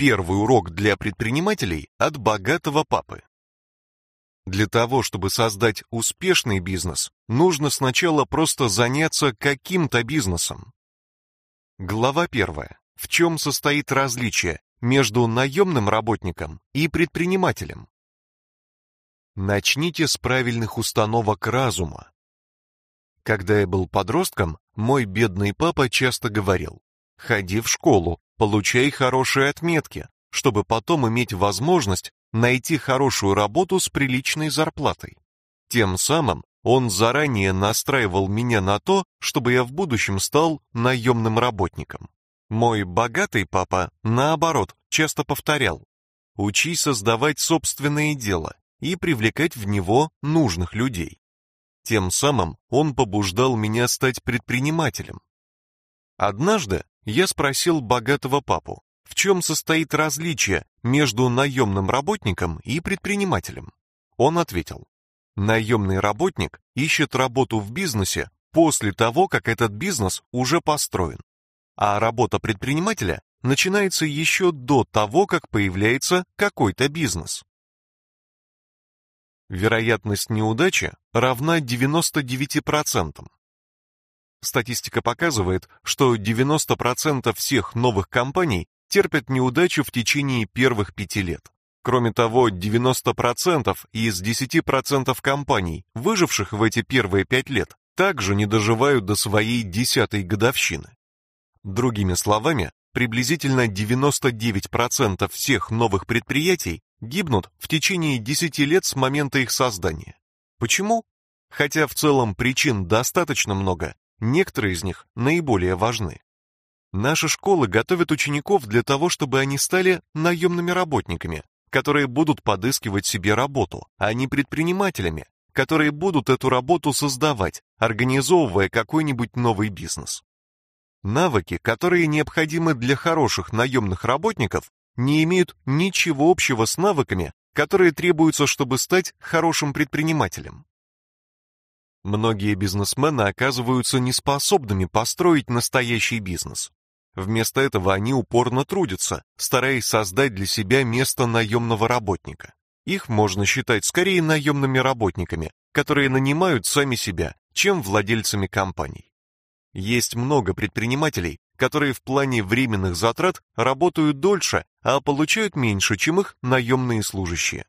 Первый урок для предпринимателей от богатого папы. Для того, чтобы создать успешный бизнес, нужно сначала просто заняться каким-то бизнесом. Глава первая. В чем состоит различие между наемным работником и предпринимателем? Начните с правильных установок разума. Когда я был подростком, мой бедный папа часто говорил: "Ходи в школу, получай хорошие отметки, чтобы потом иметь возможность найти хорошую работу с приличной зарплатой. Тем самым он заранее настраивал меня на то, чтобы я в будущем стал наемным работником. Мой богатый папа, наоборот, часто повторял: "Учись создавать собственное дело и привлекать в него нужных людей". Тем самым он побуждал меня стать предпринимателем. Однажды я спросил богатого папу, в чем состоит различие между наемным работником и предпринимателем. Он ответил: наемный работник ищет работу в бизнесе после того, как этот бизнес уже построен, а работа предпринимателя начинается еще до того, как появляется какой-то бизнес. Вероятность неудачи равна 99%. Статистика показывает, что 90% всех новых компаний терпят неудачу в течение первых пяти лет. Кроме того, 90% из 10% компаний, выживших в эти первые пять лет, также не доживают до своей десятой годовщины. Другими словами, приблизительно 99% всех новых предприятий гибнут в течение 10 лет с момента их создания. Почему? Хотя в целом причин достаточно много, Некоторые из них наиболее важны. Наши школы готовят учеников для того, чтобы они стали наемными работниками, которые будут подыскивать себе работу, а не предпринимателями, которые будут эту работу создавать, организовывая какой-нибудь новый бизнес. Навыки, которые необходимы для хороших наемных работников, не имеют ничего общего с навыками, которые требуются, чтобы стать хорошим предпринимателем. Многие бизнесмены оказываются неспособными построить настоящий бизнес. Вместо этого они упорно трудятся, стараясь создать для себя место наемного работника. Их можно считать скорее наемными работниками, которые нанимают сами себя, чем владельцами компаний. Есть много предпринимателей, которые в плане временных затрат работают дольше, а получают меньше, чем их наемные служащие.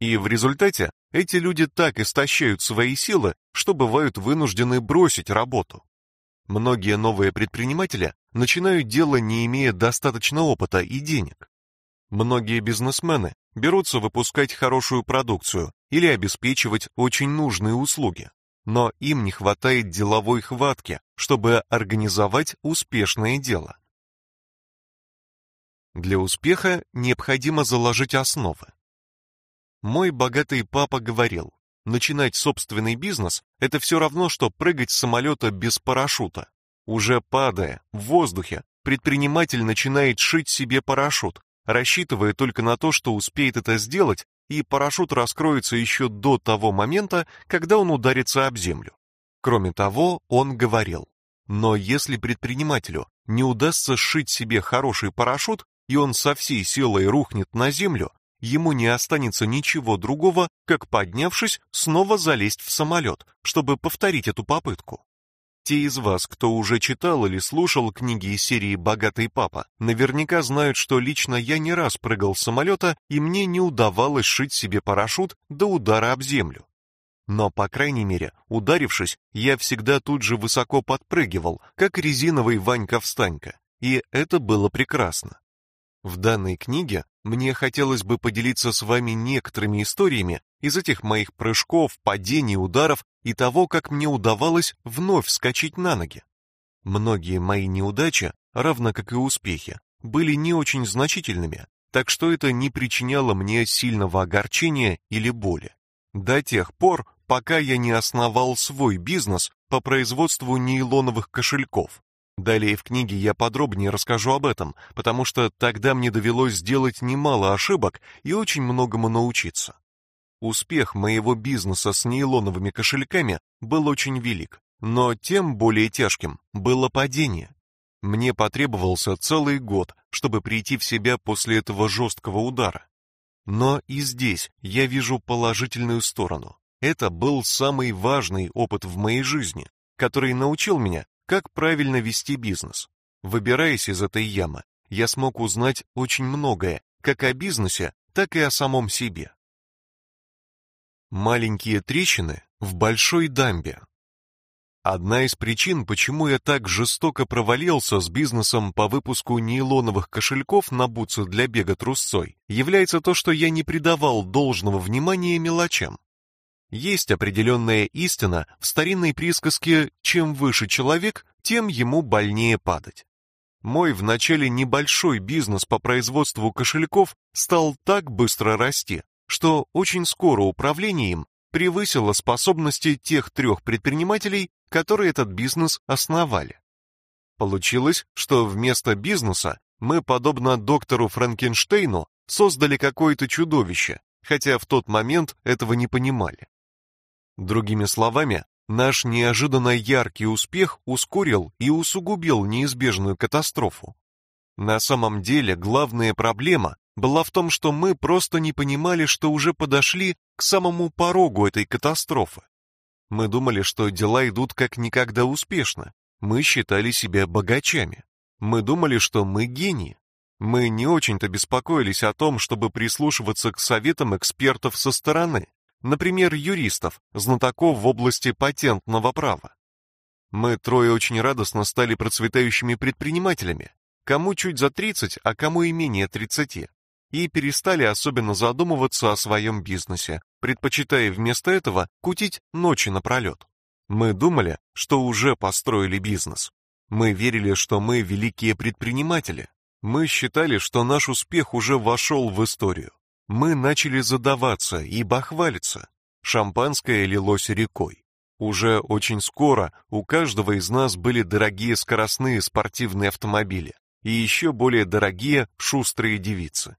И в результате эти люди так истощают свои силы, что бывают вынуждены бросить работу. Многие новые предприниматели начинают дело, не имея достаточно опыта и денег. Многие бизнесмены берутся выпускать хорошую продукцию или обеспечивать очень нужные услуги, но им не хватает деловой хватки, чтобы организовать успешное дело. Для успеха необходимо заложить основы. Мой богатый папа говорил, начинать собственный бизнес – это все равно, что прыгать с самолета без парашюта. Уже падая в воздухе, предприниматель начинает шить себе парашют, рассчитывая только на то, что успеет это сделать, и парашют раскроется еще до того момента, когда он ударится об землю. Кроме того, он говорил, но если предпринимателю не удастся сшить себе хороший парашют, и он со всей силой рухнет на землю, ему не останется ничего другого, как поднявшись, снова залезть в самолет, чтобы повторить эту попытку. Те из вас, кто уже читал или слушал книги из серии «Богатый папа», наверняка знают, что лично я не раз прыгал с самолета, и мне не удавалось шить себе парашют до удара об землю. Но, по крайней мере, ударившись, я всегда тут же высоко подпрыгивал, как резиновый Ванька-встанька, и это было прекрасно. В данной книге мне хотелось бы поделиться с вами некоторыми историями из этих моих прыжков, падений, ударов и того, как мне удавалось вновь вскочить на ноги. Многие мои неудачи, равно как и успехи, были не очень значительными, так что это не причиняло мне сильного огорчения или боли. До тех пор, пока я не основал свой бизнес по производству нейлоновых кошельков, Далее в книге я подробнее расскажу об этом, потому что тогда мне довелось сделать немало ошибок и очень многому научиться. Успех моего бизнеса с нейлоновыми кошельками был очень велик, но тем более тяжким было падение. Мне потребовался целый год, чтобы прийти в себя после этого жесткого удара. Но и здесь я вижу положительную сторону. Это был самый важный опыт в моей жизни, который научил меня, как правильно вести бизнес. Выбираясь из этой ямы, я смог узнать очень многое, как о бизнесе, так и о самом себе. Маленькие трещины в большой дамбе. Одна из причин, почему я так жестоко провалился с бизнесом по выпуску нейлоновых кошельков на бутсы для бега трусцой, является то, что я не придавал должного внимания мелочам. Есть определенная истина в старинной присказке «чем выше человек, тем ему больнее падать». Мой вначале небольшой бизнес по производству кошельков стал так быстро расти, что очень скоро управление им превысило способности тех трех предпринимателей, которые этот бизнес основали. Получилось, что вместо бизнеса мы, подобно доктору Франкенштейну, создали какое-то чудовище, хотя в тот момент этого не понимали. Другими словами, наш неожиданно яркий успех ускорил и усугубил неизбежную катастрофу. На самом деле, главная проблема была в том, что мы просто не понимали, что уже подошли к самому порогу этой катастрофы. Мы думали, что дела идут как никогда успешно. Мы считали себя богачами. Мы думали, что мы гении. Мы не очень-то беспокоились о том, чтобы прислушиваться к советам экспертов со стороны, например, юристов, знатоков в области патентного права. Мы трое очень радостно стали процветающими предпринимателями, кому чуть за 30, а кому и менее 30, и перестали особенно задумываться о своем бизнесе, предпочитая вместо этого кутить ночи напролет. Мы думали, что уже построили бизнес. Мы верили, что мы великие предприниматели. Мы считали, что наш успех уже вошел в историю. Мы начали задаваться и бахвалиться. Шампанское лилось рекой. Уже очень скоро у каждого из нас были дорогие скоростные спортивные автомобили и еще более дорогие шустрые девицы.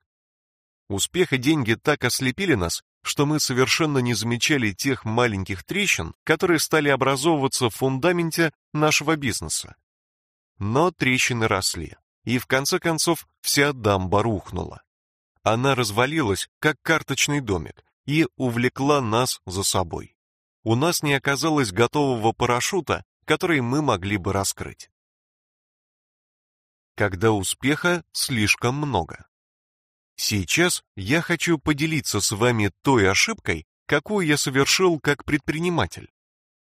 Успех и деньги так ослепили нас, что мы совершенно не замечали тех маленьких трещин, которые стали образовываться в фундаменте нашего бизнеса. Но трещины росли, и в конце концов вся дамба рухнула. Она развалилась, как карточный домик, и увлекла нас за собой. У нас не оказалось готового парашюта, который мы могли бы раскрыть. Когда успеха слишком много. Сейчас я хочу поделиться с вами той ошибкой, какую я совершил как предприниматель.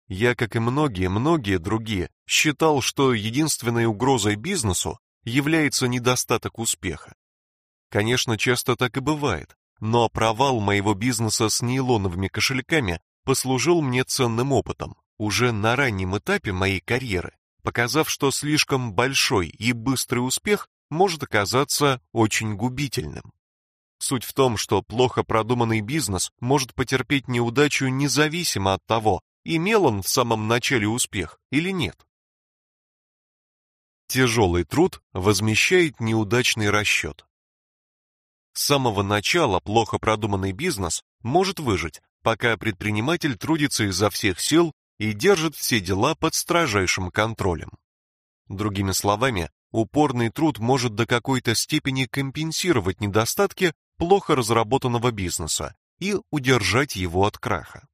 Я, как и многие-многие другие, считал, что единственной угрозой бизнесу является недостаток успеха. Конечно, часто так и бывает, но провал моего бизнеса с нейлоновыми кошельками послужил мне ценным опытом уже на раннем этапе моей карьеры, показав, что слишком большой и быстрый успех может оказаться очень губительным. Суть в том, что плохо продуманный бизнес может потерпеть неудачу независимо от того, имел он в самом начале успех или нет. Тяжелый труд возмещает неудачный расчет. С самого начала плохо продуманный бизнес может выжить, пока предприниматель трудится изо всех сил и держит все дела под строжайшим контролем. Другими словами, упорный труд может до какой-то степени компенсировать недостатки плохо разработанного бизнеса и удержать его от краха.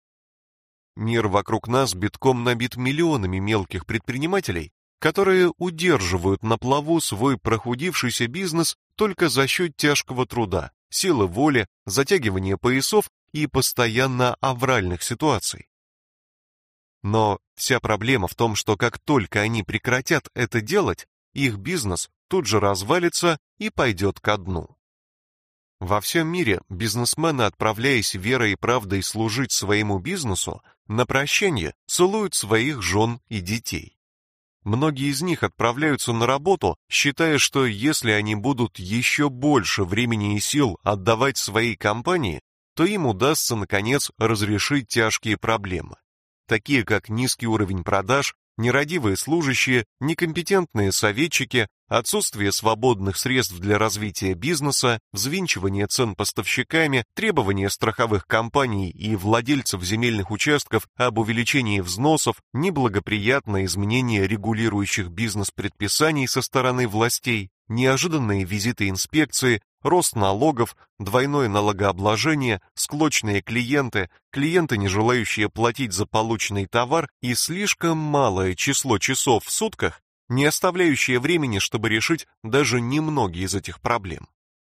Мир вокруг нас битком набит миллионами мелких предпринимателей, которые удерживают на плаву свой прохудившийся бизнес только за счет тяжкого труда, силы воли, затягивания поясов и постоянно авральных ситуаций. Но вся проблема в том, что как только они прекратят это делать, их бизнес тут же развалится и пойдет ко дну. Во всем мире бизнесмены, отправляясь верой и правдой служить своему бизнесу, на прощание целуют своих жен и детей. Многие из них отправляются на работу, считая, что если они будут еще больше времени и сил отдавать своей компании, то им удастся наконец разрешить тяжкие проблемы, такие как низкий уровень продаж, нерадивые служащие, некомпетентные советчики, отсутствие свободных средств для развития бизнеса, взвинчивание цен поставщиками, требования страховых компаний и владельцев земельных участков об увеличении взносов, неблагоприятное изменение регулирующих бизнес предписаний со стороны властей, неожиданные визиты инспекции, рост налогов, двойное налогообложение, склочные клиенты, клиенты, не желающие платить за полученный товар и слишком малое число часов в сутках, не оставляющее времени, чтобы решить даже немногие из этих проблем.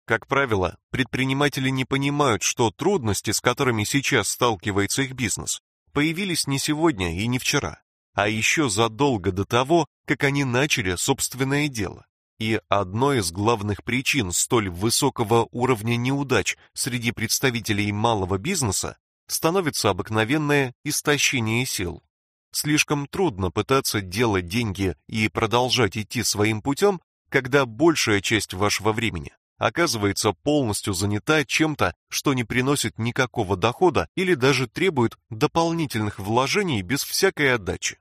Как правило, предприниматели не понимают, что трудности, с которыми сейчас сталкивается их бизнес, появились не сегодня и не вчера, а еще задолго до того, как они начали собственное дело. И одной из главных причин столь высокого уровня неудач среди представителей малого бизнеса становится обыкновенное истощение сил. Слишком трудно пытаться делать деньги и продолжать идти своим путем, когда большая часть вашего времени оказывается полностью занята чем-то, что не приносит никакого дохода или даже требует дополнительных вложений без всякой отдачи.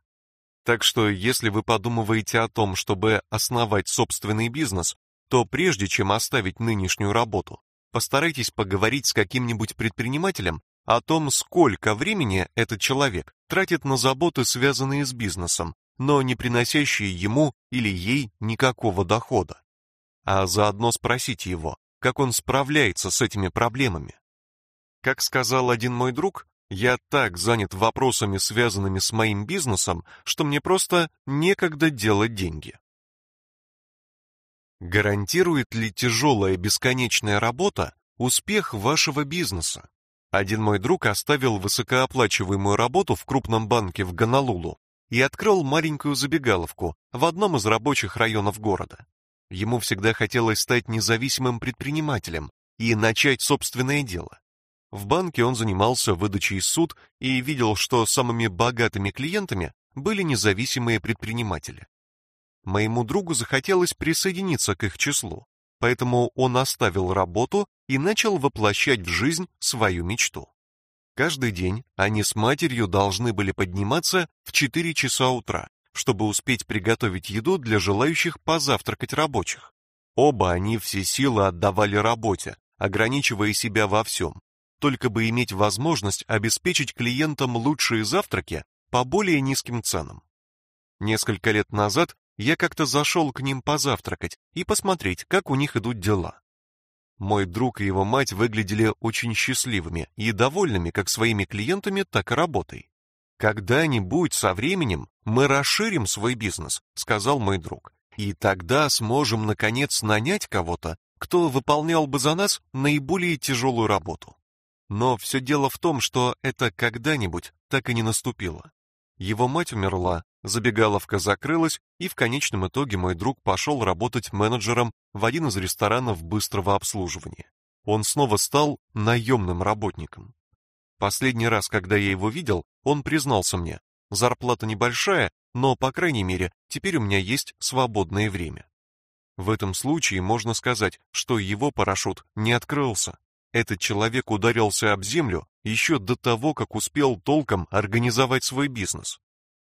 Так что, если вы подумываете о том, чтобы основать собственный бизнес, то прежде чем оставить нынешнюю работу, постарайтесь поговорить с каким-нибудь предпринимателем о том, сколько времени этот человек тратит на заботы, связанные с бизнесом, но не приносящие ему или ей никакого дохода. А заодно спросите его, как он справляется с этими проблемами. Как сказал один мой друг, я так занят вопросами, связанными с моим бизнесом, что мне просто некогда делать деньги. Гарантирует ли тяжелая бесконечная работа успех вашего бизнеса? Один мой друг оставил высокооплачиваемую работу в крупном банке в Гонолулу и открыл маленькую забегаловку в одном из рабочих районов города. Ему всегда хотелось стать независимым предпринимателем и начать собственное дело. В банке он занимался выдачей суд и видел, что самыми богатыми клиентами были независимые предприниматели. Моему другу захотелось присоединиться к их числу, поэтому он оставил работу и начал воплощать в жизнь свою мечту. Каждый день они с матерью должны были подниматься в 4 часа утра, чтобы успеть приготовить еду для желающих позавтракать рабочих. Оба они все силы отдавали работе, ограничивая себя во всем, только бы иметь возможность обеспечить клиентам лучшие завтраки по более низким ценам. Несколько лет назад я как-то зашел к ним позавтракать и посмотреть, как у них идут дела. Мой друг и его мать выглядели очень счастливыми и довольными как своими клиентами, так и работой. Когда-нибудь со временем мы расширим свой бизнес, сказал мой друг. И тогда сможем наконец нанять кого-то, кто выполнял бы за нас наиболее тяжелую работу. Но все дело в том, что это когда-нибудь так и не наступило. Его мать умерла, забегаловка закрылась, и в конечном итоге мой друг пошел работать менеджером в один из ресторанов быстрого обслуживания. Он снова стал наемным работником. Последний раз, когда я его видел, он признался мне: "Зарплата небольшая, но по крайней мере, теперь у меня есть свободное время". В этом случае можно сказать, что его парашют не открылся. Этот человек ударился об землю еще до того, как успел толком организовать свой бизнес.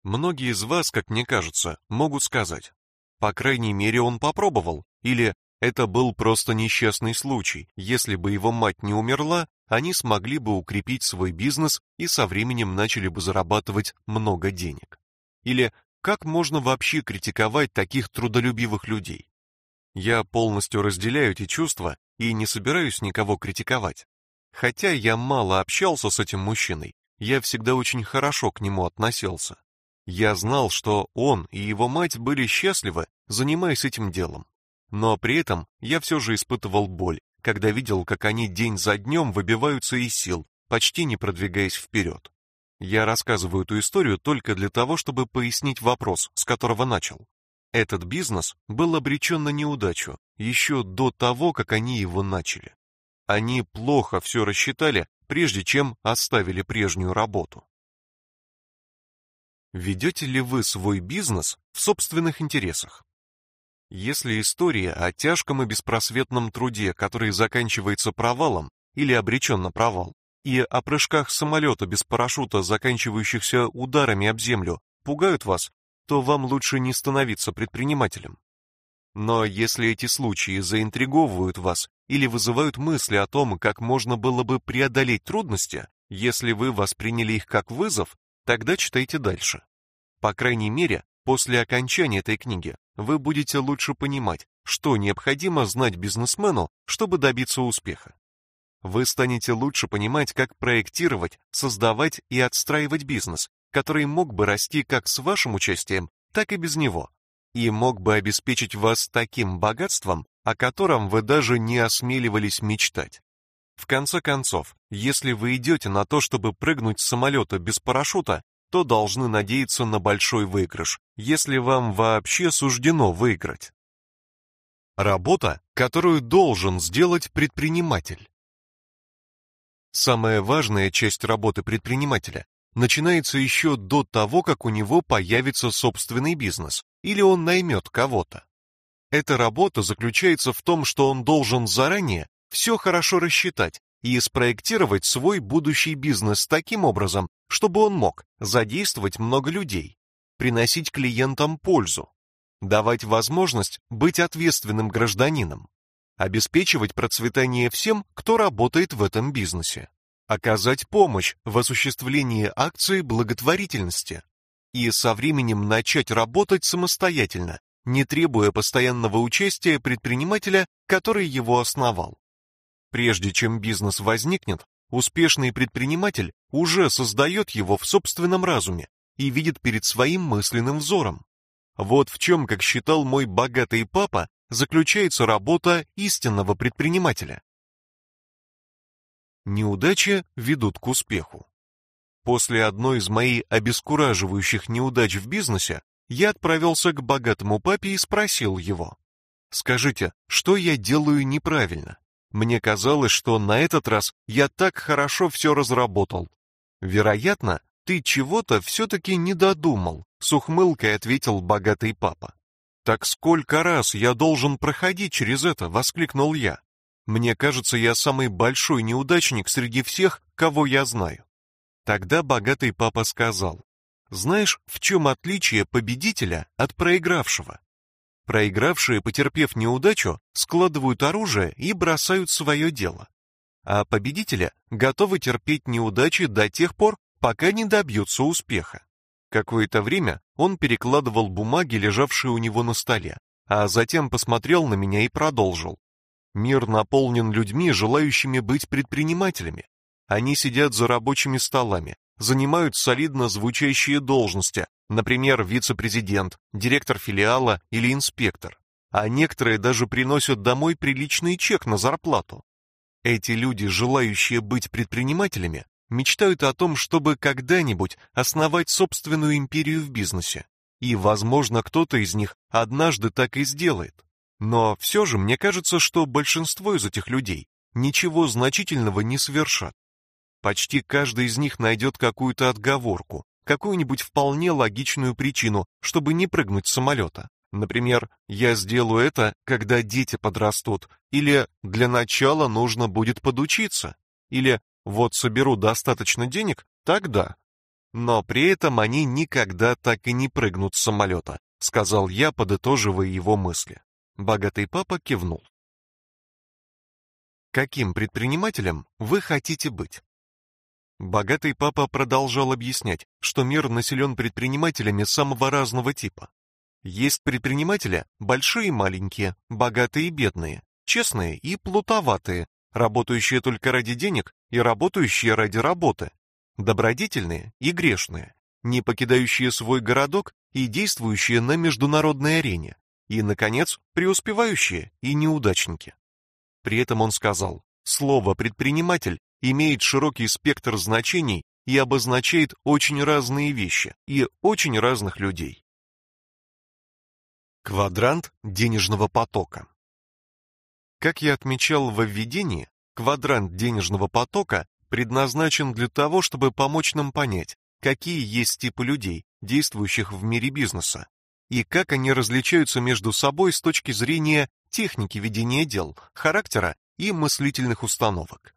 Многие из вас, как мне кажется, могут сказать: по крайней мере, он попробовал, или это был просто несчастный случай. Если бы его мать не умерла, они смогли бы укрепить свой бизнес и со временем начали бы зарабатывать много денег. Или как можно вообще критиковать таких трудолюбивых людей? Я полностью разделяю эти чувства и не собираюсь никого критиковать. Хотя я мало общался с этим мужчиной, я всегда очень хорошо к нему относился. Я знал, что он и его мать были счастливы, занимаясь этим делом. Но при этом я все же испытывал боль, когда видел, как они день за днем выбиваются из сил, почти не продвигаясь вперед. Я рассказываю эту историю только для того, чтобы пояснить вопрос, с которого начал. Этот бизнес был обречен на неудачу еще до того, как они его начали. Они плохо все рассчитали, прежде чем оставили прежнюю работу. Ведете ли вы свой бизнес в собственных интересах? Если история о тяжком и беспросветном труде, который заканчивается провалом или обречен на провал, и о прыжках самолета без парашюта, заканчивающихся ударами об землю, пугают вас, то вам лучше не становиться предпринимателем. Но если эти случаи заинтриговывают вас или вызывают мысли о том, как можно было бы преодолеть трудности, если вы восприняли их как вызов, тогда читайте дальше. По крайней мере, после окончания этой книги вы будете лучше понимать, что необходимо знать бизнесмену, чтобы добиться успеха. Вы станете лучше понимать, как проектировать, создавать и отстраивать бизнес, который мог бы расти как с вашим участием, так и без него, и мог бы обеспечить вас таким богатством, о котором вы даже не осмеливались мечтать. В конце концов, если вы идете на то, чтобы прыгнуть с самолета без парашюта, то должны надеяться на большой выигрыш, если вам вообще суждено выиграть. Работа, которую должен сделать предприниматель. Самая важная часть работы предпринимателя начинается еще до того, как у него появится собственный бизнес или он наймет кого-то. Эта работа заключается в том, что он должен заранее все хорошо рассчитать и спроектировать свой будущий бизнес таким образом, чтобы он мог задействовать много людей, приносить клиентам пользу, давать возможность быть ответственным гражданином, обеспечивать процветание всем, кто работает в этом бизнесе, оказать помощь в осуществлении акции благотворительности и со временем начать работать самостоятельно, не требуя постоянного участия предпринимателя, который его основал. Прежде чем бизнес возникнет, успешный предприниматель уже создает его в собственном разуме и видит перед своим мысленным взором. Вот в чем, как считал мой богатый папа, заключается работа истинного предпринимателя. Неудачи ведут к успеху. После одной из моих обескураживающих неудач в бизнесе я отправился к богатому папе и спросил его: "Скажите, что я делаю неправильно? Мне казалось, что на этот раз я так хорошо все разработал. Вероятно, ты чего-то все-таки не додумал, с ухмылкой ответил богатый папа. Так сколько раз я должен проходить через это, воскликнул я. Мне кажется, я самый большой неудачник среди всех, кого я знаю. Тогда богатый папа сказал: "Знаешь, в чем отличие победителя от проигравшего? Проигравшие, потерпев неудачу, складывают оружие и бросают свое дело. А победители готовы терпеть неудачи до тех пор, пока не добьются успеха. Какое-то время он перекладывал бумаги, лежавшие у него на столе, а затем посмотрел на меня и продолжил. Мир наполнен людьми, желающими быть предпринимателями. Они сидят за рабочими столами, занимают солидно звучащие должности, Например, вице-президент, директор филиала или инспектор. А некоторые даже приносят домой приличный чек на зарплату. Эти люди, желающие быть предпринимателями, мечтают о том, чтобы когда-нибудь основать собственную империю в бизнесе. И, возможно, кто-то из них однажды так и сделает. Но все же мне кажется, что большинство из этих людей ничего значительного не совершат. Почти каждый из них найдет какую-то отговорку, какую-нибудь вполне логичную причину, чтобы не прыгнуть с самолета. Например, я сделаю это, когда дети подрастут, или для начала нужно будет подучиться, или вот соберу достаточно денег, тогда. Но при этом они никогда так и не прыгнут с самолета, сказал я, подытоживая его мысли. Богатый папа кивнул. Каким предпринимателем вы хотите быть? Богатый папа продолжал объяснять, что мир населен предпринимателями самого разного типа. Есть предприниматели большие и маленькие, богатые и бедные, честные и плутоватые, работающие только ради денег и работающие ради работы, добродетельные и грешные, не покидающие свой городок и действующие на международной арене, и, наконец, преуспевающие и неудачники. При этом он сказал, слово «предприниматель» имеет широкий спектр значений и обозначает очень разные вещи и очень разных людей. Квадрант денежного потока. Как я отмечал в введении, квадрант денежного потока предназначен для того, чтобы помочь нам понять, какие есть типы людей, действующих в мире бизнеса, и как они различаются между собой с точки зрения техники ведения дел, характера и мыслительных установок.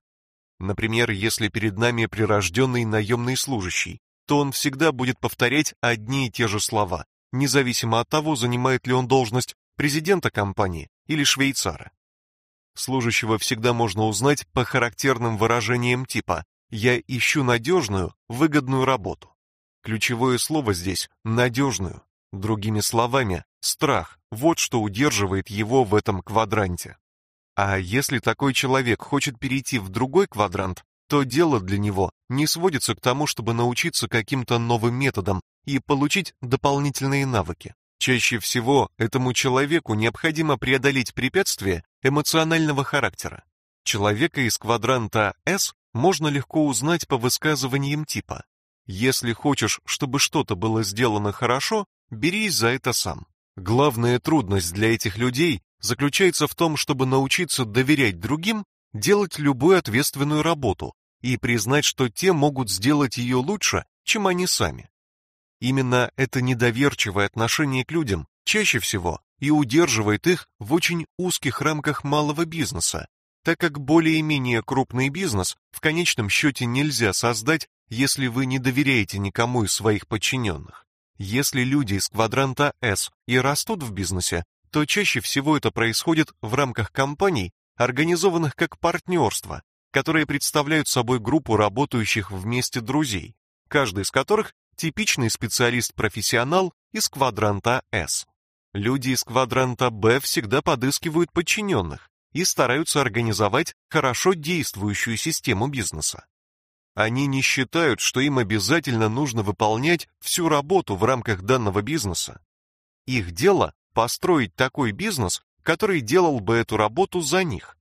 Например, если перед нами прирожденный наемный служащий, то он всегда будет повторять одни и те же слова, независимо от того, занимает ли он должность президента компании или швейцара. Служащего всегда можно узнать по характерным выражениям типа «я ищу надежную, выгодную работу». Ключевое слово здесь «надежную». Другими словами, страх – вот что удерживает его в этом квадранте. А если такой человек хочет перейти в другой квадрант, то дело для него не сводится к тому, чтобы научиться каким-то новым методам и получить дополнительные навыки. Чаще всего этому человеку необходимо преодолеть препятствия эмоционального характера. Человека из квадранта S можно легко узнать по высказываниям типа «Если хочешь, чтобы что-то было сделано хорошо, берись за это сам». Главная трудность для этих людей заключается в том, чтобы научиться доверять другим, делать любую ответственную работу и признать, что те могут сделать ее лучше, чем они сами. Именно это недоверчивое отношение к людям чаще всего и удерживает их в очень узких рамках малого бизнеса, так как более-менее крупный бизнес в конечном счете нельзя создать, если вы не доверяете никому из своих подчиненных. Если люди из квадранта S и растут в бизнесе, то чаще всего это происходит в рамках компаний, организованных как партнерство, которые представляют собой группу работающих вместе друзей, каждый из которых типичный специалист-профессионал из квадранта S. Люди из квадранта B всегда подыскивают подчиненных и стараются организовать хорошо действующую систему бизнеса. Они не считают, что им обязательно нужно выполнять всю работу в рамках данного бизнеса. Их дело построить такой бизнес, который делал бы эту работу за них.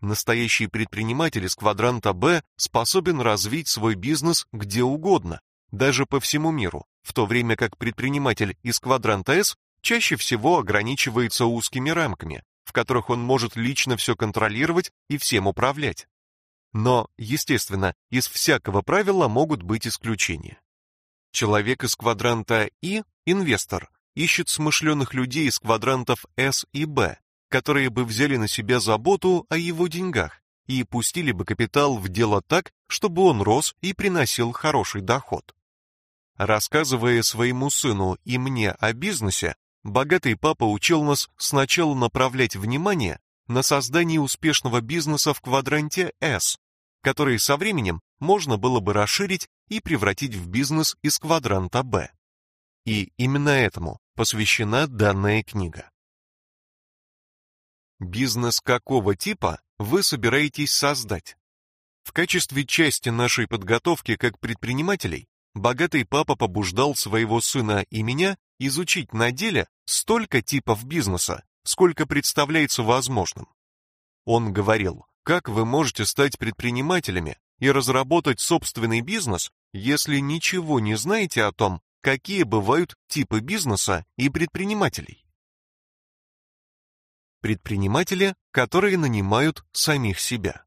Настоящий предприниматель из квадранта Б способен развить свой бизнес где угодно, даже по всему миру, в то время как предприниматель из квадранта С чаще всего ограничивается узкими рамками, в которых он может лично все контролировать и всем управлять. Но, естественно, из всякого правила могут быть исключения. Человек из квадранта И, инвестор, ищет смышленых людей из квадрантов С и Б, которые бы взяли на себя заботу о его деньгах и пустили бы капитал в дело так, чтобы он рос и приносил хороший доход. Рассказывая своему сыну и мне о бизнесе, богатый папа учил нас сначала направлять внимание на создание успешного бизнеса в квадранте S, который со временем можно было бы расширить и превратить в бизнес из квадранта B. И именно этому посвящена данная книга. Бизнес какого типа вы собираетесь создать? В качестве части нашей подготовки как предпринимателей богатый папа побуждал своего сына и меня изучить на деле столько типов бизнеса, сколько представляется возможным. Он говорил, как вы можете стать предпринимателями и разработать собственный бизнес, если ничего не знаете о том, какие бывают типы бизнеса и предпринимателей. Предприниматели, которые нанимают самих себя.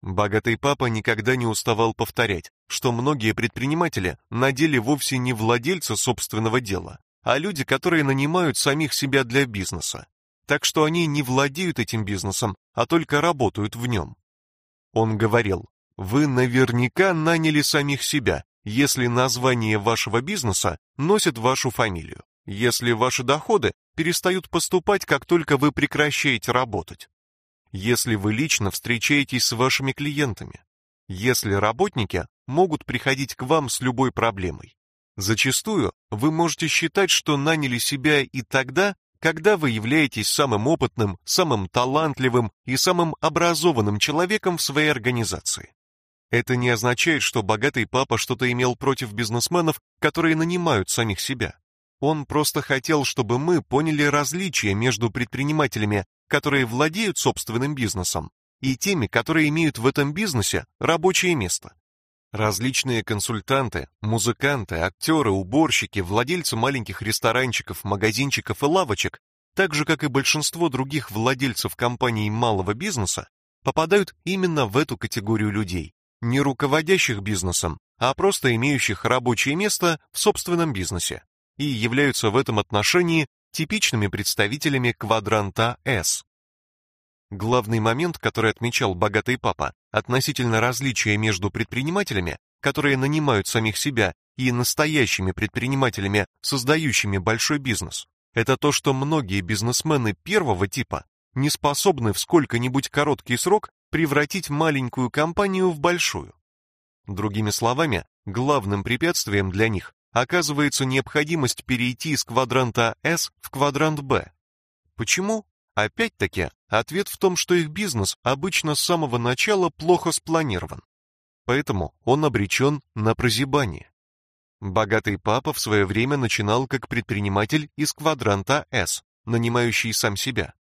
Богатый папа никогда не уставал повторять, что многие предприниматели на деле вовсе не владельцы собственного дела, а люди, которые нанимают самих себя для бизнеса. Так что они не владеют этим бизнесом, а только работают в нем. Он говорил, вы наверняка наняли самих себя, если название вашего бизнеса носит вашу фамилию, если ваши доходы перестают поступать, как только вы прекращаете работать если вы лично встречаетесь с вашими клиентами, если работники могут приходить к вам с любой проблемой. Зачастую вы можете считать, что наняли себя и тогда, когда вы являетесь самым опытным, самым талантливым и самым образованным человеком в своей организации. Это не означает, что богатый папа что-то имел против бизнесменов, которые нанимают самих себя. Он просто хотел, чтобы мы поняли различия между предпринимателями, которые владеют собственным бизнесом, и теми, которые имеют в этом бизнесе рабочее место. Различные консультанты, музыканты, актеры, уборщики, владельцы маленьких ресторанчиков, магазинчиков и лавочек, так же как и большинство других владельцев компаний малого бизнеса, попадают именно в эту категорию людей, не руководящих бизнесом, а просто имеющих рабочее место в собственном бизнесе и являются в этом отношении типичными представителями квадранта S. Главный момент, который отмечал богатый папа относительно различия между предпринимателями, которые нанимают самих себя, и настоящими предпринимателями, создающими большой бизнес, это то, что многие бизнесмены первого типа не способны в сколько-нибудь короткий срок превратить маленькую компанию в большую. Другими словами, главным препятствием для них оказывается необходимость перейти из квадранта S в квадрант B. Почему? Опять-таки, ответ в том, что их бизнес обычно с самого начала плохо спланирован. Поэтому он обречен на прозябание. Богатый папа в свое время начинал как предприниматель из квадранта S, нанимающий сам себя.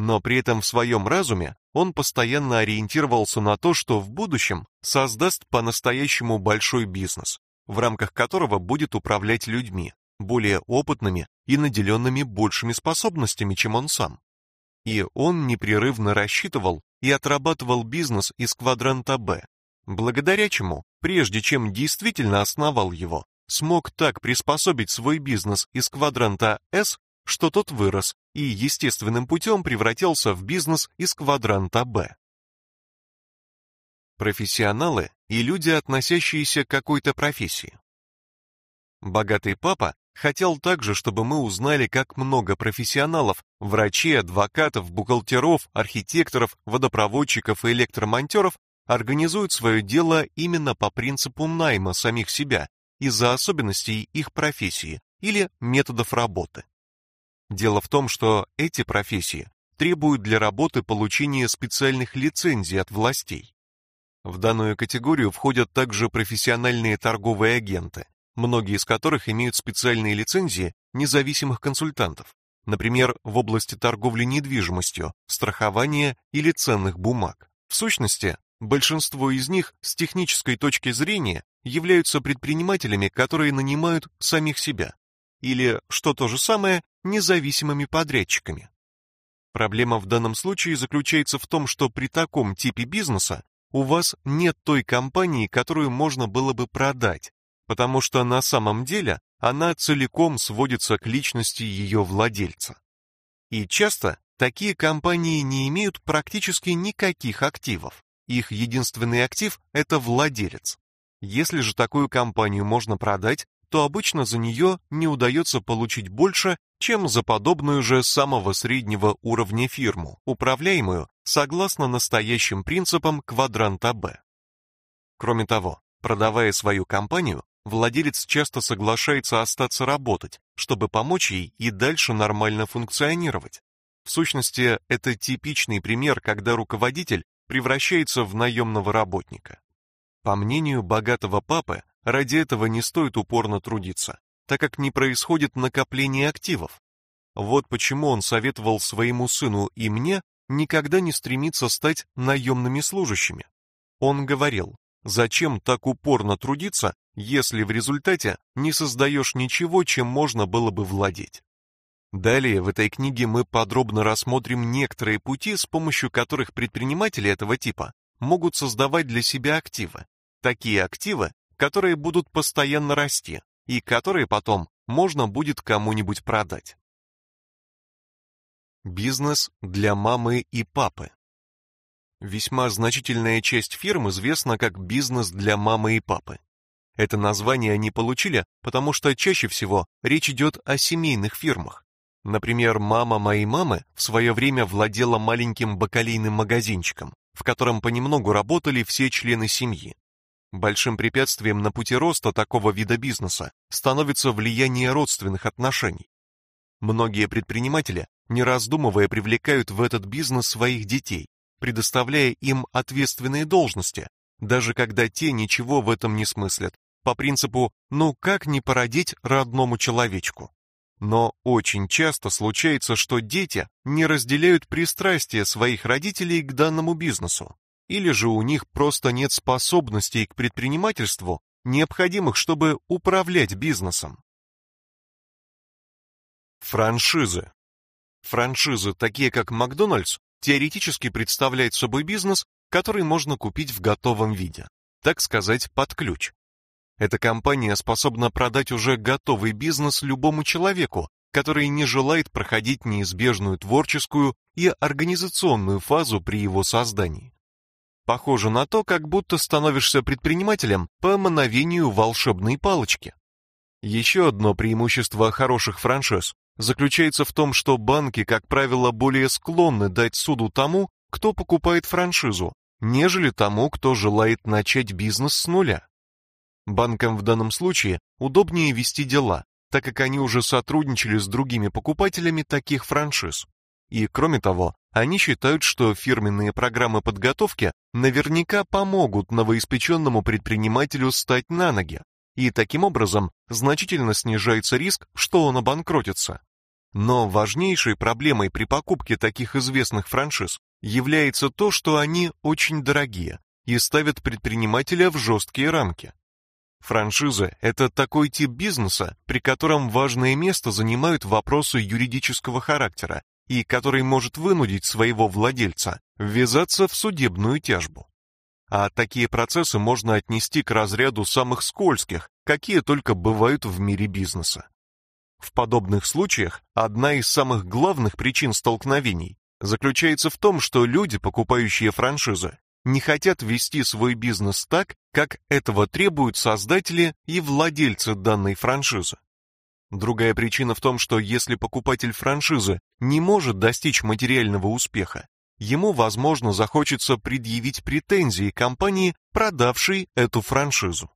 Но при этом в своем разуме он постоянно ориентировался на то, что в будущем создаст по-настоящему большой бизнес, в рамках которого будет управлять людьми, более опытными и наделенными большими способностями, чем он сам. И он непрерывно рассчитывал и отрабатывал бизнес из квадранта Б, благодаря чему, прежде чем действительно основал его, смог так приспособить свой бизнес из квадранта С, что тот вырос и естественным путем превратился в бизнес из квадранта Б. Профессионалы и люди, относящиеся к какой-то профессии. Богатый папа хотел также, чтобы мы узнали, как много профессионалов, врачей, адвокатов, бухгалтеров, архитекторов, водопроводчиков и электромонтеров организуют свое дело именно по принципу найма самих себя из-за особенностей их профессии или методов работы. Дело в том, что эти профессии требуют для работы получения специальных лицензий от властей. В данную категорию входят также профессиональные торговые агенты, многие из которых имеют специальные лицензии независимых консультантов, например, в области торговли недвижимостью, страхования или ценных бумаг. В сущности, большинство из них с технической точки зрения являются предпринимателями, которые нанимают самих себя, или, что то же самое, независимыми подрядчиками. Проблема в данном случае заключается в том, что при таком типе бизнеса у вас нет той компании, которую можно было бы продать, потому что на самом деле она целиком сводится к личности ее владельца. И часто такие компании не имеют практически никаких активов. Их единственный актив – это владелец. Если же такую компанию можно продать, то обычно за нее не удается получить больше, чем за подобную же самого среднего уровня фирму, управляемую согласно настоящим принципам квадранта Б. Кроме того, продавая свою компанию, владелец часто соглашается остаться работать, чтобы помочь ей и дальше нормально функционировать. В сущности, это типичный пример, когда руководитель превращается в наемного работника. По мнению богатого папы, ради этого не стоит упорно трудиться, так как не происходит накопление активов. Вот почему он советовал своему сыну и мне никогда не стремиться стать наемными служащими. Он говорил, зачем так упорно трудиться, если в результате не создаешь ничего, чем можно было бы владеть. Далее в этой книге мы подробно рассмотрим некоторые пути, с помощью которых предприниматели этого типа могут создавать для себя активы. Такие активы, которые будут постоянно расти и которые потом можно будет кому-нибудь продать. Бизнес для мамы и папы. Весьма значительная часть фирм известна как бизнес для мамы и папы. Это название они получили, потому что чаще всего речь идет о семейных фирмах. Например, мама моей мамы в свое время владела маленьким бакалейным магазинчиком, в котором понемногу работали все члены семьи. Большим препятствием на пути роста такого вида бизнеса становится влияние родственных отношений. Многие предприниматели не раздумывая привлекают в этот бизнес своих детей, предоставляя им ответственные должности, даже когда те ничего в этом не смыслят, по принципу «ну как не породить родному человечку?». Но очень часто случается, что дети не разделяют пристрастия своих родителей к данному бизнесу, или же у них просто нет способностей к предпринимательству, необходимых, чтобы управлять бизнесом. Франшизы Франшизы, такие как Макдональдс, теоретически представляют собой бизнес, который можно купить в готовом виде, так сказать, под ключ. Эта компания способна продать уже готовый бизнес любому человеку, который не желает проходить неизбежную творческую и организационную фазу при его создании. Похоже на то, как будто становишься предпринимателем по мановению волшебной палочки. Еще одно преимущество хороших франшиз заключается в том, что банки, как правило, более склонны дать суду тому, кто покупает франшизу, нежели тому, кто желает начать бизнес с нуля. Банкам в данном случае удобнее вести дела, так как они уже сотрудничали с другими покупателями таких франшиз. И кроме того, они считают, что фирменные программы подготовки наверняка помогут новоиспеченному предпринимателю стать на ноги, и таким образом значительно снижается риск, что он обанкротится. Но важнейшей проблемой при покупке таких известных франшиз является то, что они очень дорогие и ставят предпринимателя в жесткие рамки. Франшиза – это такой тип бизнеса, при котором важное место занимают вопросы юридического характера и который может вынудить своего владельца ввязаться в судебную тяжбу. А такие процессы можно отнести к разряду самых скользких, какие только бывают в мире бизнеса. В подобных случаях одна из самых главных причин столкновений заключается в том, что люди, покупающие франшизы, не хотят вести свой бизнес так, как этого требуют создатели и владельцы данной франшизы. Другая причина в том, что если покупатель франшизы не может достичь материального успеха, ему, возможно, захочется предъявить претензии компании, продавшей эту франшизу.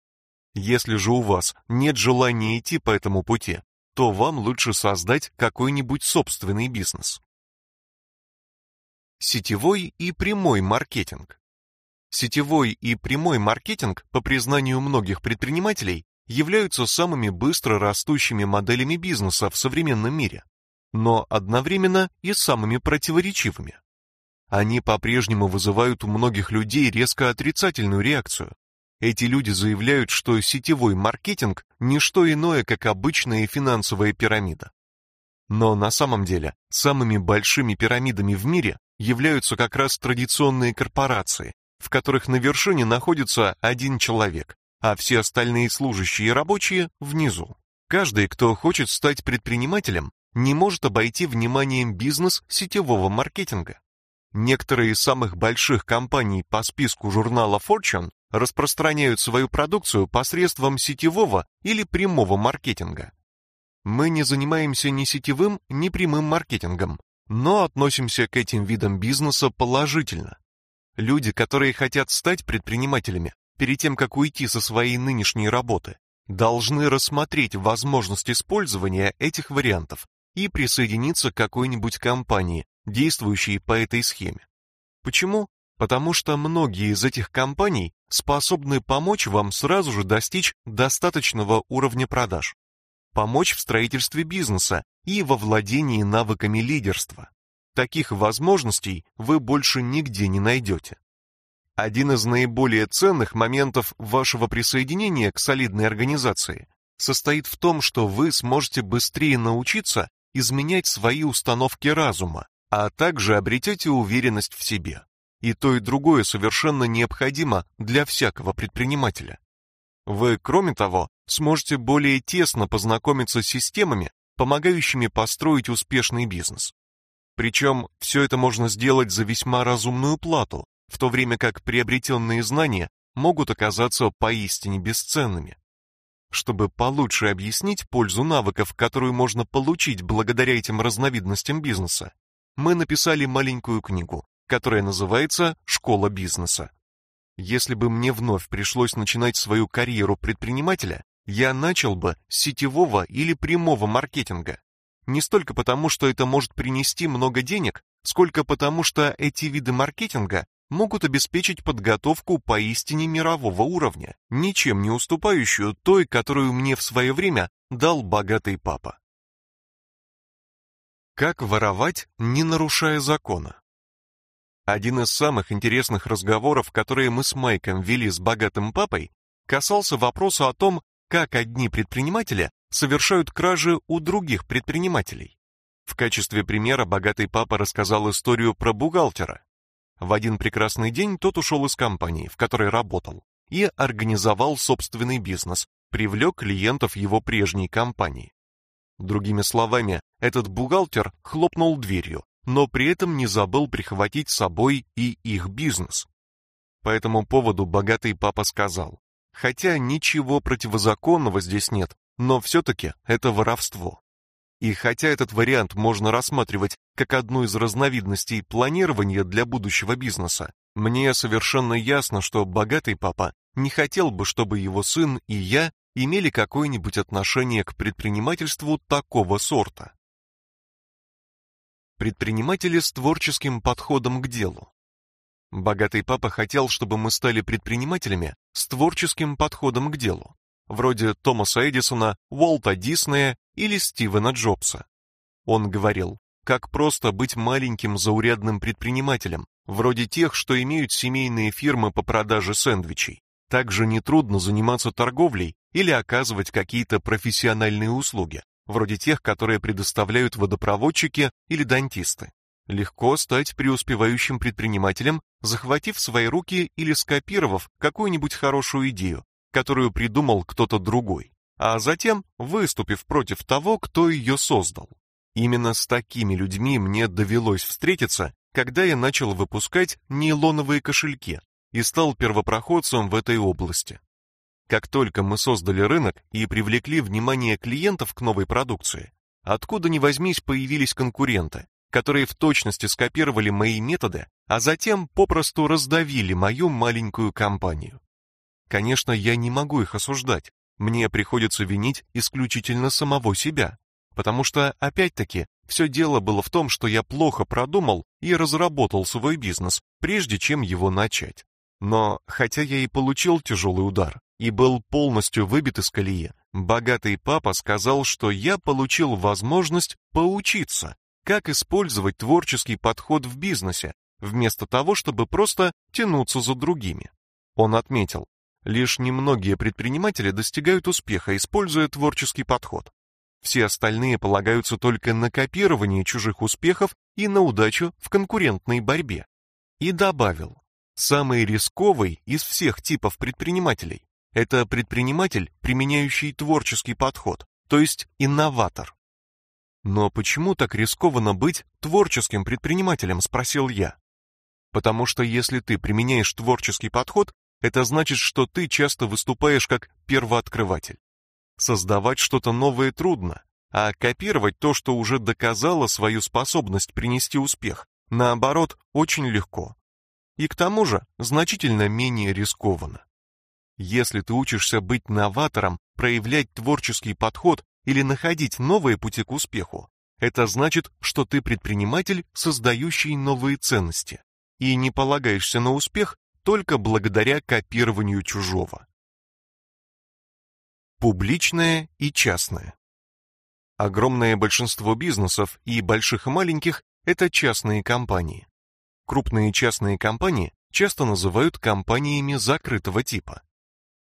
Если же у вас нет желания идти по этому пути, то вам лучше создать какой-нибудь собственный бизнес. Сетевой и прямой маркетинг. Сетевой и прямой маркетинг, по признанию многих предпринимателей, являются самыми быстро растущими моделями бизнеса в современном мире, но одновременно и самыми противоречивыми. Они по-прежнему вызывают у многих людей резко отрицательную реакцию. Эти люди заявляют, что сетевой маркетинг не что иное, как обычная финансовая пирамида. Но на самом деле самыми большими пирамидами в мире являются как раз традиционные корпорации, в которых на вершине находится один человек, а все остальные служащие и рабочие внизу. Каждый, кто хочет стать предпринимателем, не может обойти вниманием бизнес сетевого маркетинга. Некоторые из самых больших компаний по списку журнала Fortune распространяют свою продукцию посредством сетевого или прямого маркетинга. Мы не занимаемся ни сетевым, ни прямым маркетингом, но относимся к этим видам бизнеса положительно. Люди, которые хотят стать предпринимателями, перед тем, как уйти со своей нынешней работы, должны рассмотреть возможность использования этих вариантов и присоединиться к какой-нибудь компании, действующей по этой схеме. Почему? Потому что многие из этих компаний способны помочь вам сразу же достичь достаточного уровня продаж, помочь в строительстве бизнеса и во владении навыками лидерства. Таких возможностей вы больше нигде не найдете. Один из наиболее ценных моментов вашего присоединения к солидной организации состоит в том, что вы сможете быстрее научиться изменять свои установки разума, а также обретете уверенность в себе. И то, и другое совершенно необходимо для всякого предпринимателя. Вы, кроме того, сможете более тесно познакомиться с системами, помогающими построить успешный бизнес. Причем все это можно сделать за весьма разумную плату, в то время как приобретенные знания могут оказаться поистине бесценными. Чтобы получше объяснить пользу навыков, которую можно получить благодаря этим разновидностям бизнеса, мы написали маленькую книгу, которая называется «Школа бизнеса». Если бы мне вновь пришлось начинать свою карьеру предпринимателя, я начал бы с сетевого или прямого маркетинга. Не столько потому, что это может принести много денег, сколько потому, что эти виды маркетинга могут обеспечить подготовку поистине мирового уровня, ничем не уступающую той, которую мне в свое время дал богатый папа. Как воровать, не нарушая закона? Один из самых интересных разговоров, которые мы с Майком вели с богатым папой, касался вопроса о том, как одни предприниматели совершают кражи у других предпринимателей. В качестве примера богатый папа рассказал историю про бухгалтера, в один прекрасный день тот ушел из компании, в которой работал, и организовал собственный бизнес, привлек клиентов его прежней компании. Другими словами, этот бухгалтер хлопнул дверью, но при этом не забыл прихватить с собой и их бизнес. По этому поводу богатый папа сказал, хотя ничего противозаконного здесь нет, но все-таки это воровство. И хотя этот вариант можно рассматривать как одну из разновидностей планирования для будущего бизнеса, мне совершенно ясно, что богатый папа не хотел бы, чтобы его сын и я имели какое-нибудь отношение к предпринимательству такого сорта. Предприниматели с творческим подходом к делу. Богатый папа хотел, чтобы мы стали предпринимателями с творческим подходом к делу, вроде Томаса Эдисона, Уолта Диснея или Стивена Джобса. Он говорил, как просто быть маленьким заурядным предпринимателем, вроде тех, что имеют семейные фирмы по продаже сэндвичей. Также нетрудно заниматься торговлей или оказывать какие-то профессиональные услуги, вроде тех, которые предоставляют водопроводчики или дантисты. Легко стать преуспевающим предпринимателем, захватив в свои руки или скопировав какую-нибудь хорошую идею, которую придумал кто-то другой, а затем выступив против того, кто ее создал. Именно с такими людьми мне довелось встретиться, когда я начал выпускать нейлоновые кошельки и стал первопроходцем в этой области. Как только мы создали рынок и привлекли внимание клиентов к новой продукции, откуда ни возьмись появились конкуренты, которые в точности скопировали мои методы, а затем попросту раздавили мою маленькую компанию. Конечно, я не могу их осуждать. Мне приходится винить исключительно самого себя, потому что опять-таки все дело было в том, что я плохо продумал и разработал свой бизнес, прежде чем его начать. Но хотя я и получил тяжелый удар и был полностью выбит из колеи, богатый папа сказал, что я получил возможность поучиться как использовать творческий подход в бизнесе, вместо того, чтобы просто тянуться за другими. Он отметил, лишь немногие предприниматели достигают успеха, используя творческий подход. Все остальные полагаются только на копирование чужих успехов и на удачу в конкурентной борьбе. И добавил, самый рисковый из всех типов предпринимателей – это предприниматель, применяющий творческий подход, то есть инноватор. Но почему так рискованно быть творческим предпринимателем, спросил я. Потому что если ты применяешь творческий подход, это значит, что ты часто выступаешь как первооткрыватель. Создавать что-то новое трудно, а копировать то, что уже доказало свою способность принести успех, наоборот, очень легко. И к тому же, значительно менее рискованно. Если ты учишься быть новатором, проявлять творческий подход или находить новые пути к успеху, это значит, что ты предприниматель, создающий новые ценности, и не полагаешься на успех только благодаря копированию чужого. Публичное и частное. Огромное большинство бизнесов, и больших и маленьких, это частные компании. Крупные частные компании часто называют компаниями закрытого типа.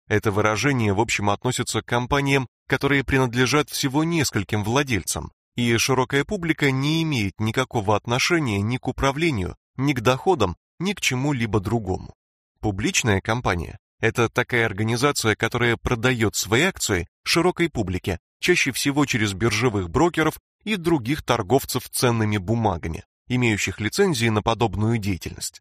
Это выражение в общем относится к компаниям, которые принадлежат всего нескольким владельцам, и широкая публика не имеет никакого отношения ни к управлению, ни к доходам, ни к чему-либо другому. Публичная компания – это такая организация, которая продает свои акции широкой публике, чаще всего через биржевых брокеров и других торговцев ценными бумагами, имеющих лицензии на подобную деятельность.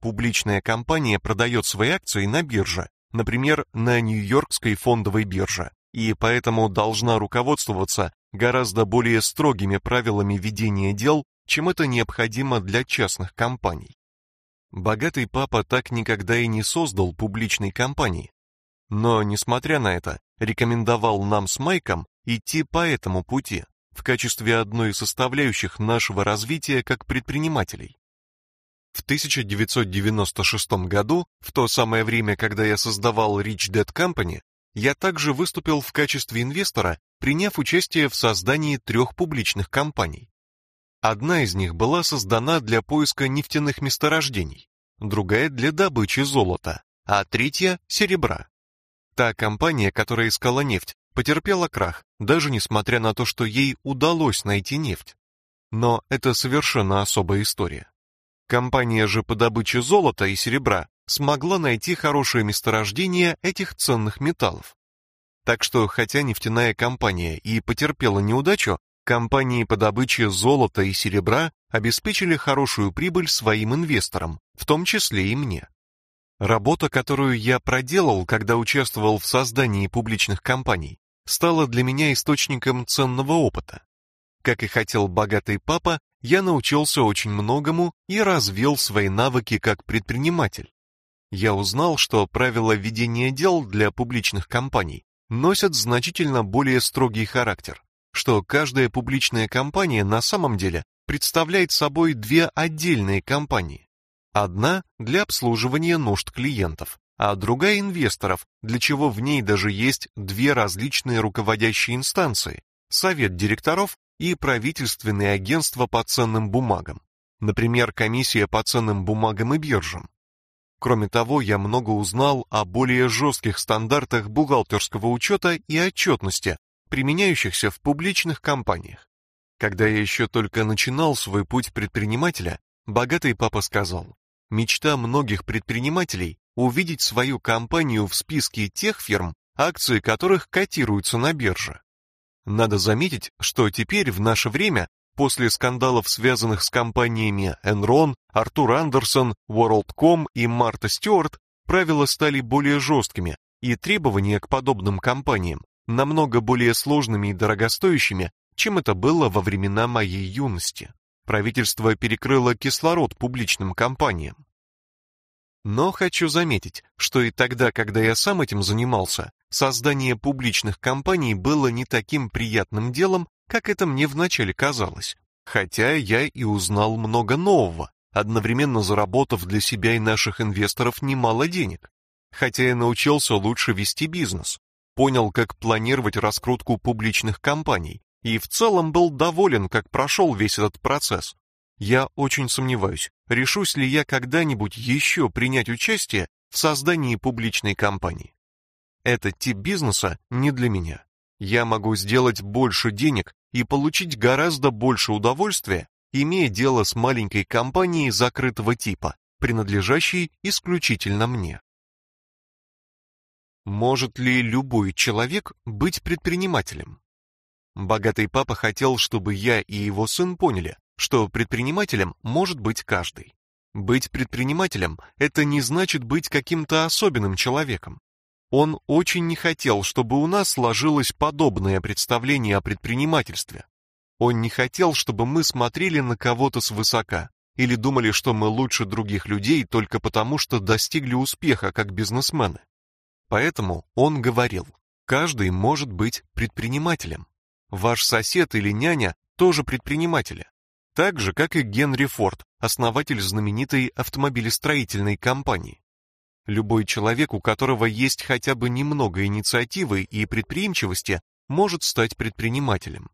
Публичная компания продает свои акции на бирже, например, на Нью-Йоркской фондовой бирже, и поэтому должна руководствоваться гораздо более строгими правилами ведения дел, чем это необходимо для частных компаний. Богатый папа так никогда и не создал публичной компании. Но, несмотря на это, рекомендовал нам с Майком идти по этому пути в качестве одной из составляющих нашего развития как предпринимателей. В 1996 году, в то самое время, когда я создавал Rich Dad Company, я также выступил в качестве инвестора, приняв участие в создании трех публичных компаний. Одна из них была создана для поиска нефтяных месторождений, другая для добычи золота, а третья серебра. Та компания, которая искала нефть, потерпела крах, даже несмотря на то, что ей удалось найти нефть. Но это совершенно особая история. Компания же по добыче золота и серебра смогла найти хорошее месторождение этих ценных металлов. Так что, хотя нефтяная компания и потерпела неудачу, компании по добыче золота и серебра обеспечили хорошую прибыль своим инвесторам, в том числе и мне. Работа, которую я проделал, когда участвовал в создании публичных компаний, стала для меня источником ценного опыта. Как и хотел богатый папа, я научился очень многому и развил свои навыки как предприниматель. Я узнал, что правила ведения дел для публичных компаний носят значительно более строгий характер, что каждая публичная компания на самом деле представляет собой две отдельные компании. Одна для обслуживания нужд клиентов, а другая инвесторов, для чего в ней даже есть две различные руководящие инстанции: совет директоров и правительственные агентства по ценным бумагам, например, комиссия по ценным бумагам и биржам. Кроме того, я много узнал о более жестких стандартах бухгалтерского учета и отчетности, применяющихся в публичных компаниях. Когда я еще только начинал свой путь предпринимателя, богатый папа сказал: "Мечта многих предпринимателей увидеть свою компанию в списке тех фирм, акции которых котируются на бирже. Надо заметить, что теперь в наше время, после скандалов, связанных с компаниями Enron, Артур Андерсон, WorldCom и Марта Стюарт, правила стали более жесткими, и требования к подобным компаниям намного более сложными и дорогостоящими, чем это было во времена моей юности. Правительство перекрыло кислород публичным компаниям. Но хочу заметить, что и тогда, когда я сам этим занимался, создание публичных компаний было не таким приятным делом, как это мне вначале казалось. Хотя я и узнал много нового, одновременно заработав для себя и наших инвесторов немало денег. Хотя я научился лучше вести бизнес, понял, как планировать раскрутку публичных компаний и в целом был доволен, как прошел весь этот процесс. Я очень сомневаюсь, решусь ли я когда-нибудь еще принять участие в создании публичной компании. Этот тип бизнеса не для меня. Я могу сделать больше денег и получить гораздо больше удовольствия, имея дело с маленькой компанией закрытого типа, принадлежащей исключительно мне. Может ли любой человек быть предпринимателем? Богатый папа хотел, чтобы я и его сын поняли, что предпринимателем может быть каждый. Быть предпринимателем это не значит быть каким-то особенным человеком. Он очень не хотел, чтобы у нас сложилось подобное представление о предпринимательстве. Он не хотел, чтобы мы смотрели на кого-то свысока или думали, что мы лучше других людей только потому, что достигли успеха как бизнесмены. Поэтому он говорил: каждый может быть предпринимателем. Ваш сосед или няня тоже предприниматели так же, как и Генри Форд, основатель знаменитой автомобилестроительной компании. Любой человек, у которого есть хотя бы немного инициативы и предприимчивости, может стать предпринимателем.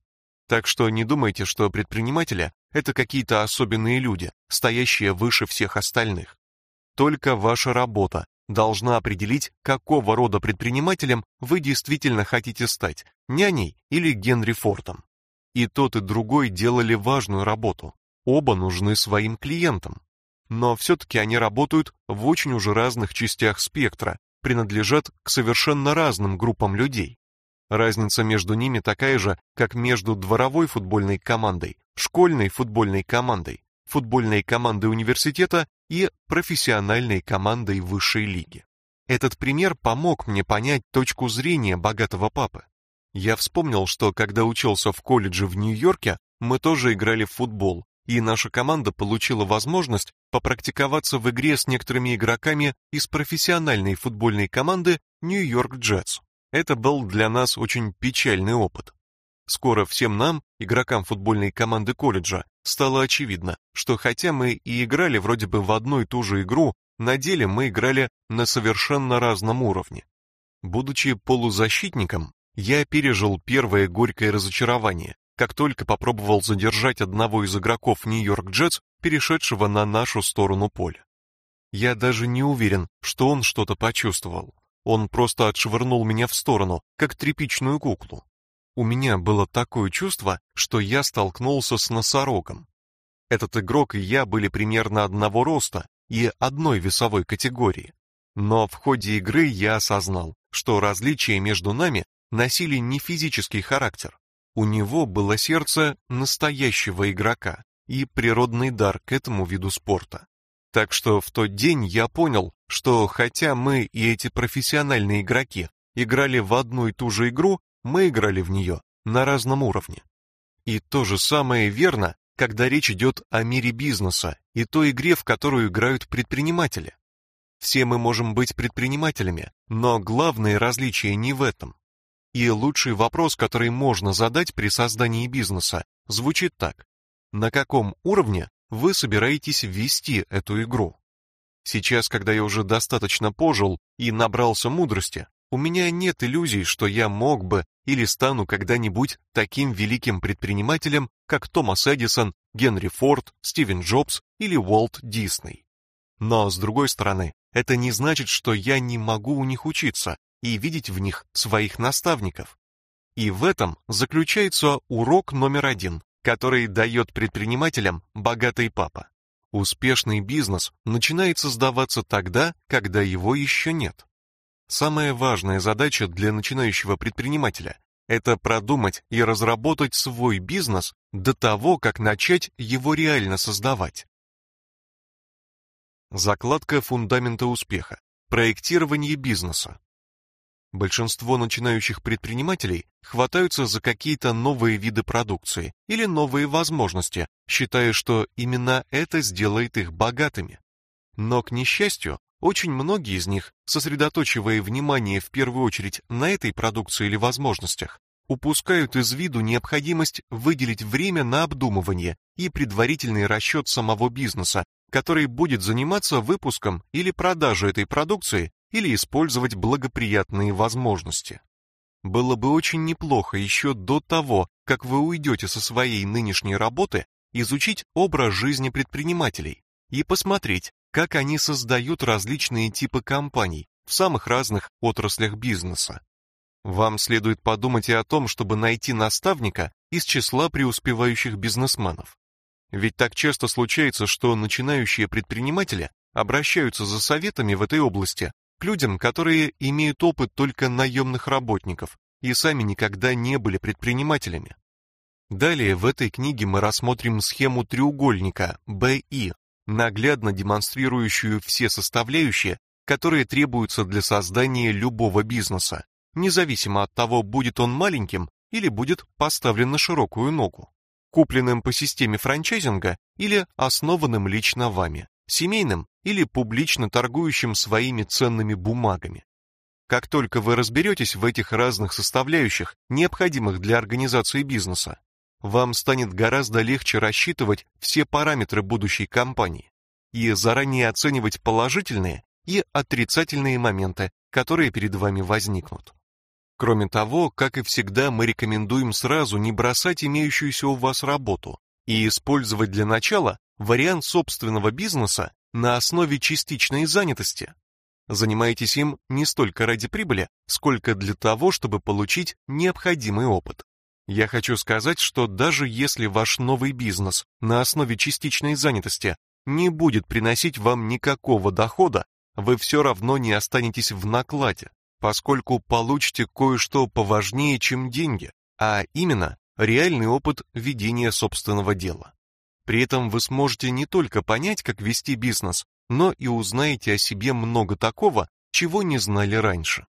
Так что не думайте, что предприниматели это какие-то особенные люди, стоящие выше всех остальных. Только ваша работа должна определить, какого рода предпринимателем вы действительно хотите стать: няней или Генри Фордом. И тот, и другой делали важную работу. Оба нужны своим клиентам. Но все-таки они работают в очень уже разных частях спектра, принадлежат к совершенно разным группам людей. Разница между ними такая же, как между дворовой футбольной командой, школьной футбольной командой, футбольной командой университета и профессиональной командой высшей лиги. Этот пример помог мне понять точку зрения богатого папы. Я вспомнил, что когда учился в колледже в Нью-Йорке, мы тоже играли в футбол, и наша команда получила возможность попрактиковаться в игре с некоторыми игроками из профессиональной футбольной команды Нью-Йорк Джетс. Это был для нас очень печальный опыт. Скоро всем нам, игрокам футбольной команды колледжа, стало очевидно, что хотя мы и играли вроде бы в одну и ту же игру, на деле мы играли на совершенно разном уровне. Будучи полузащитником, я пережил первое горькое разочарование, как только попробовал задержать одного из игроков Нью-Йорк Джетс, перешедшего на нашу сторону поля. Я даже не уверен, что он что-то почувствовал. Он просто отшвырнул меня в сторону, как тряпичную куклу. У меня было такое чувство, что я столкнулся с носорогом. Этот игрок и я были примерно одного роста и одной весовой категории. Но в ходе игры я осознал, что различие между нами носили не физический характер. У него было сердце настоящего игрока и природный дар к этому виду спорта. Так что в тот день я понял, что хотя мы и эти профессиональные игроки играли в одну и ту же игру, мы играли в нее на разном уровне. И то же самое верно, когда речь идет о мире бизнеса и той игре, в которую играют предприниматели. Все мы можем быть предпринимателями, но главное различие не в этом. И лучший вопрос, который можно задать при создании бизнеса, звучит так: на каком уровне вы собираетесь вести эту игру? Сейчас, когда я уже достаточно пожил и набрался мудрости, у меня нет иллюзий, что я мог бы или стану когда-нибудь таким великим предпринимателем, как Томас Эдисон, Генри Форд, Стивен Джобс или Уолт Дисней. Но с другой стороны, это не значит, что я не могу у них учиться и видеть в них своих наставников. И в этом заключается урок номер один, который дает предпринимателям богатый папа. Успешный бизнес начинает создаваться тогда, когда его еще нет. Самая важная задача для начинающего предпринимателя это продумать и разработать свой бизнес до того, как начать его реально создавать. Закладка фундамента успеха. Проектирование бизнеса. Большинство начинающих предпринимателей хватаются за какие-то новые виды продукции или новые возможности, считая, что именно это сделает их богатыми. Но, к несчастью, очень многие из них, сосредотачивая внимание в первую очередь на этой продукции или возможностях, упускают из виду необходимость выделить время на обдумывание и предварительный расчет самого бизнеса, который будет заниматься выпуском или продажей этой продукции или использовать благоприятные возможности. Было бы очень неплохо еще до того, как вы уйдете со своей нынешней работы, изучить образ жизни предпринимателей и посмотреть, как они создают различные типы компаний в самых разных отраслях бизнеса. Вам следует подумать и о том, чтобы найти наставника из числа преуспевающих бизнесменов. Ведь так часто случается, что начинающие предприниматели обращаются за советами в этой области к людям, которые имеют опыт только наемных работников и сами никогда не были предпринимателями. Далее в этой книге мы рассмотрим схему треугольника BI, наглядно демонстрирующую все составляющие, которые требуются для создания любого бизнеса, независимо от того, будет он маленьким или будет поставлен на широкую ногу, купленным по системе франчайзинга или основанным лично вами, семейным или публично торгующим своими ценными бумагами. Как только вы разберетесь в этих разных составляющих, необходимых для организации бизнеса, вам станет гораздо легче рассчитывать все параметры будущей компании и заранее оценивать положительные и отрицательные моменты, которые перед вами возникнут. Кроме того, как и всегда, мы рекомендуем сразу не бросать имеющуюся у вас работу и использовать для начала вариант собственного бизнеса на основе частичной занятости. Занимайтесь им не столько ради прибыли, сколько для того, чтобы получить необходимый опыт. Я хочу сказать, что даже если ваш новый бизнес на основе частичной занятости не будет приносить вам никакого дохода, вы все равно не останетесь в накладе, поскольку получите кое-что поважнее, чем деньги, а именно реальный опыт ведения собственного дела. При этом вы сможете не только понять, как вести бизнес, но и узнаете о себе много такого, чего не знали раньше.